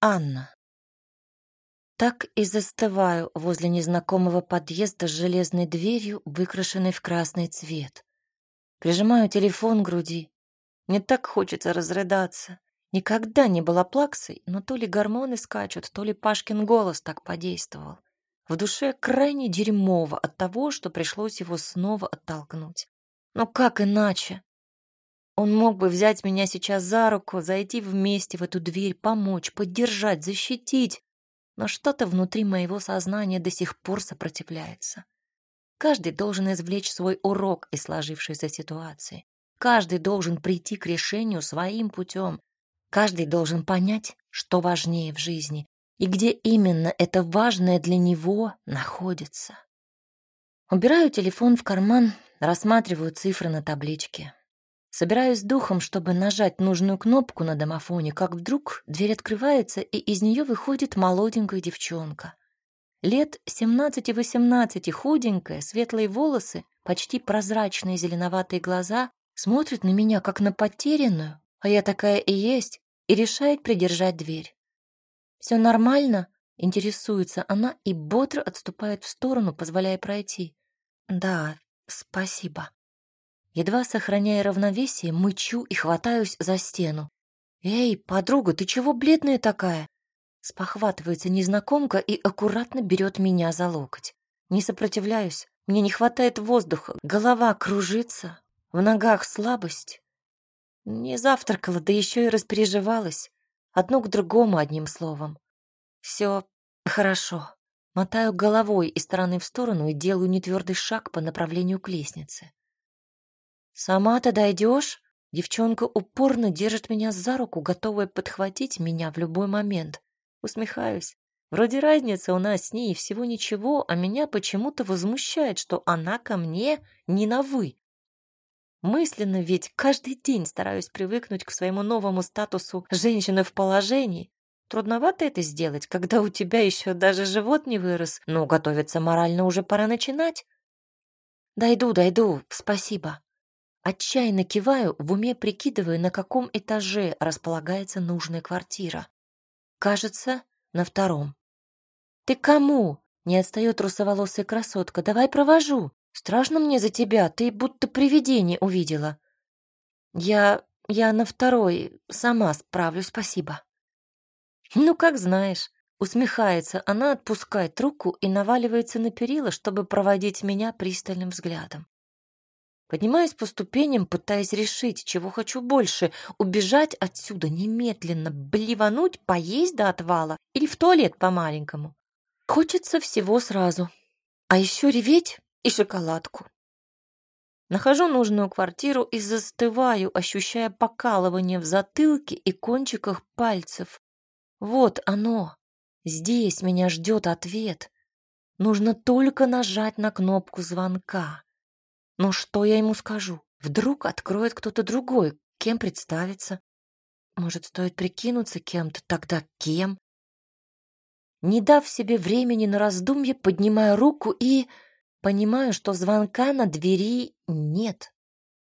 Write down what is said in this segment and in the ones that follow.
Анна. Так и застываю возле незнакомого подъезда с железной дверью, выкрашенной в красный цвет. Прижимаю телефон к груди. Мне так хочется разрыдаться. Никогда не была плаксой, но то ли гормоны скачут, то ли Пашкин голос так подействовал. В душе крайне дерьмово от того, что пришлось его снова оттолкнуть. Но как иначе? Он мог бы взять меня сейчас за руку, зайти вместе в эту дверь, помочь, поддержать, защитить. Но что-то внутри моего сознания до сих пор сопротивляется. Каждый должен извлечь свой урок из сложившейся ситуации. Каждый должен прийти к решению своим путем. Каждый должен понять, что важнее в жизни и где именно это важное для него находится. Убираю телефон в карман, рассматриваю цифры на табличке. Собираюсь духом, чтобы нажать нужную кнопку на домофоне, как вдруг дверь открывается, и из нее выходит молоденькая девчонка. Лет 17-18, худенькая, светлые волосы, почти прозрачные зеленоватые глаза, смотрит на меня, как на потерянную, а я такая и есть, и решает придержать дверь. «Все нормально?» — интересуется она и бодро отступает в сторону, позволяя пройти. «Да, спасибо». Едва сохраняя равновесие, мычу и хватаюсь за стену. «Эй, подруга, ты чего бледная такая?» Спохватывается незнакомка и аккуратно берет меня за локоть. Не сопротивляюсь, мне не хватает воздуха, голова кружится, в ногах слабость. Не завтракала, да еще и распереживалась. Одно к другому, одним словом. Все хорошо. Мотаю головой из стороны в сторону и делаю нетвердый шаг по направлению к лестнице. «Сама-то дойдешь?» Девчонка упорно держит меня за руку, готовая подхватить меня в любой момент. Усмехаюсь. Вроде разница у нас с ней всего ничего, а меня почему-то возмущает, что она ко мне не на «вы». Мысленно ведь каждый день стараюсь привыкнуть к своему новому статусу женщины в положении. Трудновато это сделать, когда у тебя еще даже живот не вырос, но готовиться морально уже пора начинать. Дойду, дойду, спасибо. Отчаянно киваю, в уме прикидывая, на каком этаже располагается нужная квартира. Кажется, на втором. «Ты кому?» — не отстает русоволосая красотка. «Давай провожу. Страшно мне за тебя, ты будто привидение увидела». «Я... я на второй. Сама справлюсь, спасибо». «Ну, как знаешь». Усмехается, она отпускает руку и наваливается на перила, чтобы проводить меня пристальным взглядом. Поднимаюсь по ступеням, пытаясь решить, чего хочу больше — убежать отсюда немедленно, блевануть, поесть до отвала или в туалет по-маленькому. Хочется всего сразу. А еще реветь и шоколадку. Нахожу нужную квартиру и застываю, ощущая покалывание в затылке и кончиках пальцев. Вот оно. Здесь меня ждет ответ. Нужно только нажать на кнопку звонка. Но что я ему скажу? Вдруг откроет кто-то другой, кем представится? Может, стоит прикинуться кем-то, тогда кем? Не дав себе времени на раздумье, поднимаю руку и понимаю, что звонка на двери нет.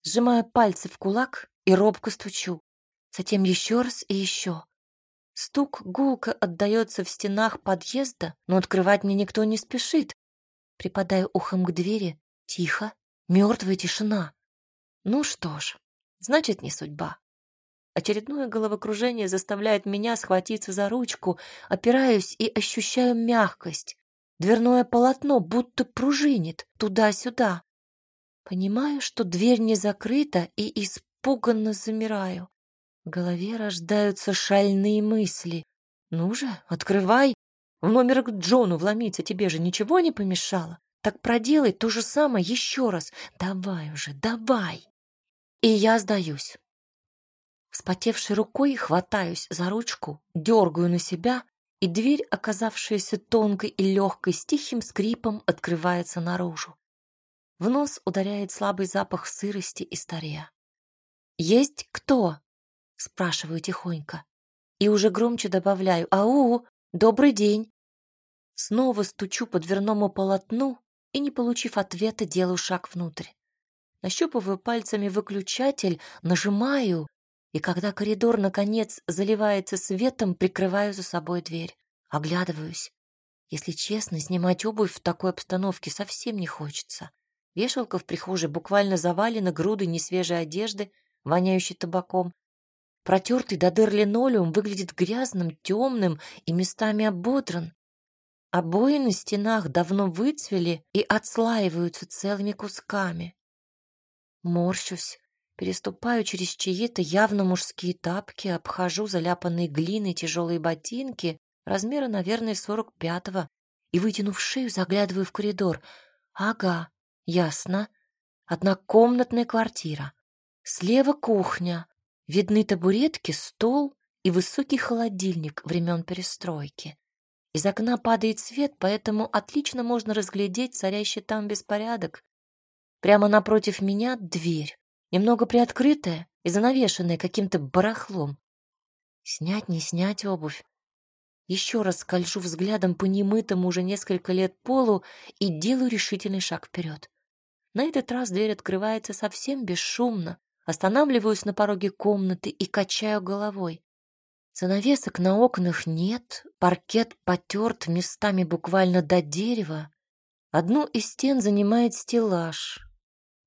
Сжимаю пальцы в кулак и робко стучу. Затем еще раз и еще. Стук гулко отдается в стенах подъезда, но открывать мне никто не спешит. Припадаю ухом к двери. Тихо. Мертвая тишина. Ну что ж, значит, не судьба. Очередное головокружение заставляет меня схватиться за ручку, опираюсь и ощущаю мягкость. Дверное полотно будто пружинит туда-сюда. Понимаю, что дверь не закрыта, и испуганно замираю. В голове рождаются шальные мысли. «Ну же, открывай! В номер к Джону вломиться тебе же ничего не помешало. Так проделай то же самое еще раз. Давай уже, давай. И я сдаюсь. Вспотевшей рукой хватаюсь за ручку, дергаю на себя, и дверь, оказавшаяся тонкой и легкой, с тихим скрипом открывается наружу. В нос ударяет слабый запах сырости и старья. «Есть кто?» — спрашиваю тихонько. И уже громче добавляю «Ау, добрый день!» Снова стучу по дверному полотну, и, не получив ответа, делаю шаг внутрь. Нащупываю пальцами выключатель, нажимаю, и когда коридор, наконец, заливается светом, прикрываю за собой дверь. Оглядываюсь. Если честно, снимать обувь в такой обстановке совсем не хочется. Вешалка в прихожей буквально завалена грудой несвежей одежды, воняющей табаком. Протертый до дыр линолеум выглядит грязным, темным и местами ободран. Обои на стенах давно выцвели и отслаиваются целыми кусками. Морщусь, переступаю через чьи-то явно мужские тапки, обхожу заляпанные глиной тяжелые ботинки, размера, наверное, сорок пятого, и, вытянув шею, заглядываю в коридор. Ага, ясно. Однокомнатная квартира. Слева кухня. Видны табуретки, стол и высокий холодильник времен перестройки. Из окна падает свет, поэтому отлично можно разглядеть царящий там беспорядок. Прямо напротив меня дверь, немного приоткрытая и занавешенная каким-то барахлом. Снять, не снять обувь. Еще раз скольжу взглядом по немытому уже несколько лет полу и делаю решительный шаг вперед. На этот раз дверь открывается совсем бесшумно. Останавливаюсь на пороге комнаты и качаю головой. Занавесок на окнах нет, паркет потерт местами буквально до дерева. Одну из стен занимает стеллаж.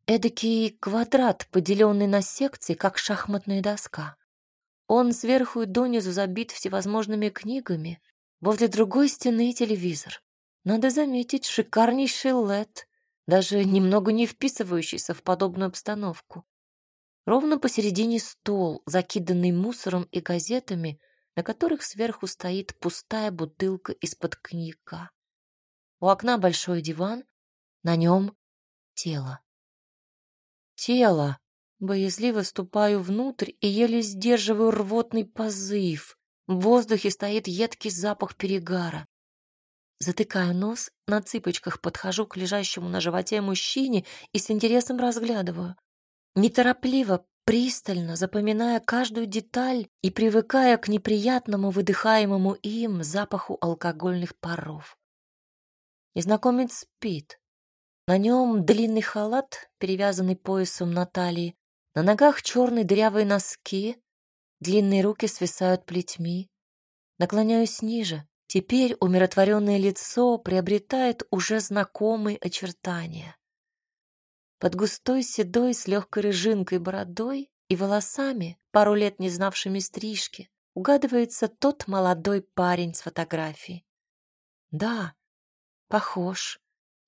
Эдакий квадрат, поделенный на секции, как шахматная доска. Он сверху и донизу забит всевозможными книгами. Возле другой стены телевизор. Надо заметить, шикарнейший лед, даже немного не вписывающийся в подобную обстановку. Ровно посередине стол, закиданный мусором и газетами, на которых сверху стоит пустая бутылка из-под коньяка. У окна большой диван, на нем тело. Тело. Боязливо ступаю внутрь и еле сдерживаю рвотный позыв. В воздухе стоит едкий запах перегара. Затыкаю нос, на цыпочках подхожу к лежащему на животе мужчине и с интересом разглядываю. Неторопливо, пристально запоминая каждую деталь и привыкая к неприятному выдыхаемому им запаху алкогольных паров. Незнакомец спит. На нем длинный халат, перевязанный поясом на талии, на ногах черные дырявые носки, длинные руки свисают плетьми. Наклоняюсь ниже. Теперь умиротворенное лицо приобретает уже знакомые очертания. Под густой седой с легкой рыжинкой бородой и волосами, пару лет не знавшими стрижки, угадывается тот молодой парень с фотографии. Да, похож.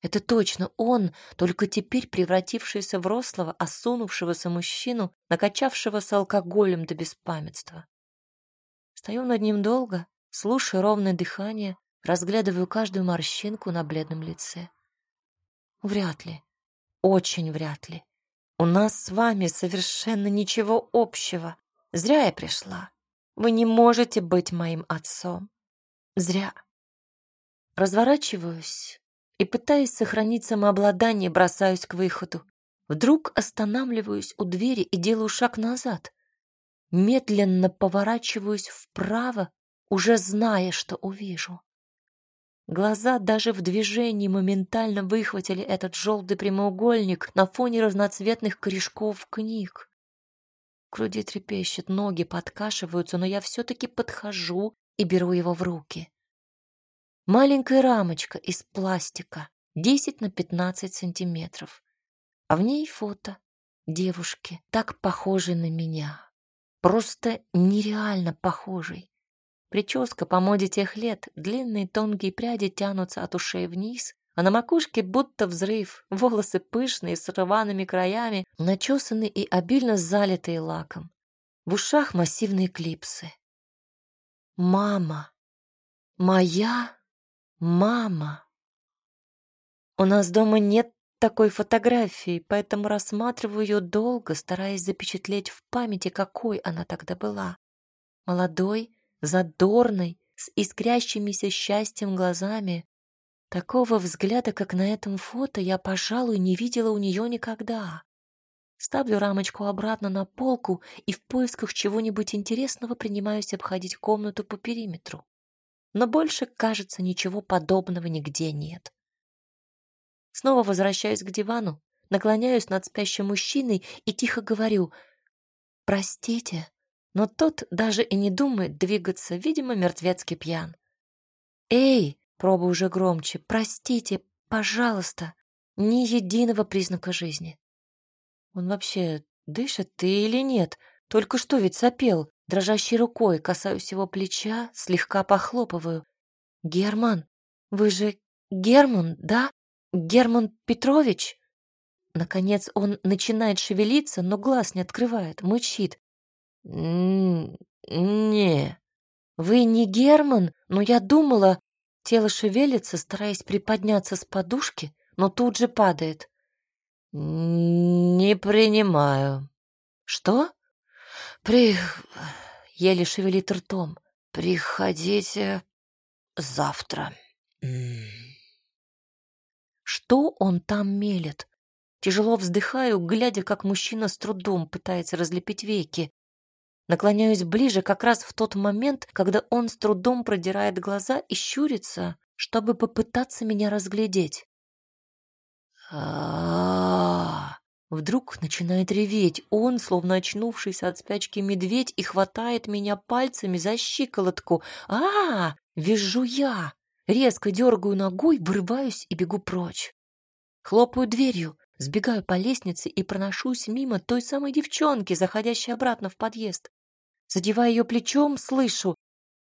Это точно он, только теперь превратившийся в рослого, осунувшегося мужчину, накачавшегося алкоголем до беспамятства. Стою над ним долго, слушаю ровное дыхание, разглядываю каждую морщинку на бледном лице. Вряд ли. Очень вряд ли. У нас с вами совершенно ничего общего. Зря я пришла. Вы не можете быть моим отцом. Зря. Разворачиваюсь и, пытаясь сохранить самообладание, бросаюсь к выходу. Вдруг останавливаюсь у двери и делаю шаг назад. Медленно поворачиваюсь вправо, уже зная, что увижу. Глаза даже в движении моментально выхватили этот желтый прямоугольник на фоне разноцветных корешков книг. В трепещет, ноги подкашиваются, но я все-таки подхожу и беру его в руки. Маленькая рамочка из пластика, 10 на 15 сантиметров, а в ней фото девушки, так похожей на меня, просто нереально похожей. Прическа по моде тех лет, длинные тонкие пряди тянутся от ушей вниз, а на макушке будто взрыв, волосы пышные, с рваными краями, начесанные и обильно залитые лаком. В ушах массивные клипсы. Мама. Моя мама. У нас дома нет такой фотографии, поэтому рассматриваю ее долго, стараясь запечатлеть в памяти, какой она тогда была. Молодой, задорной, с искрящимися счастьем глазами. Такого взгляда, как на этом фото, я, пожалуй, не видела у нее никогда. Ставлю рамочку обратно на полку и в поисках чего-нибудь интересного принимаюсь обходить комнату по периметру. Но больше, кажется, ничего подобного нигде нет. Снова возвращаюсь к дивану, наклоняюсь над спящим мужчиной и тихо говорю «Простите, но тот даже и не думает двигаться, видимо, мертвецкий пьян. «Эй!» — пробую уже громче. «Простите, пожалуйста!» Ни единого признака жизни. Он вообще дышит ты или нет? Только что ведь сопел. Дрожащей рукой касаюсь его плеча, слегка похлопываю. «Герман, вы же Герман, да? Герман Петрович?» Наконец он начинает шевелиться, но глаз не открывает, мычит. «Не». «Вы не Герман, но я думала...» Тело шевелится, стараясь приподняться с подушки, но тут же падает. «Не принимаю». «Что?» «При...» — еле шевелит ртом. «Приходите завтра». Что он там мелет? Тяжело вздыхаю, глядя, как мужчина с трудом пытается разлепить веки. Наклоняюсь ближе как раз в тот момент, когда он с трудом продирает глаза и щурится, чтобы попытаться меня разглядеть. а Вдруг начинает реветь он, словно очнувшийся от спячки медведь, и хватает меня пальцами за щиколотку. а, -а, -а Вижу я! Резко дергаю ногой, вырываюсь и бегу прочь. Хлопаю дверью, сбегаю по лестнице и проношусь мимо той самой девчонки, заходящей обратно в подъезд. Задевая ее плечом, слышу.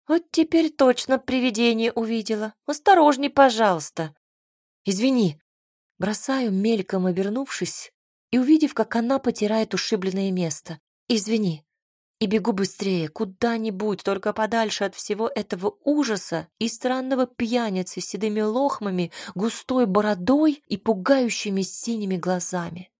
«Вот теперь точно привидение увидела. Осторожней, пожалуйста». «Извини». Бросаю, мельком обернувшись, и увидев, как она потирает ушибленное место. «Извини» и бегу быстрее, куда-нибудь, только подальше от всего этого ужаса и странного пьяницы с седыми лохмами, густой бородой и пугающими синими глазами.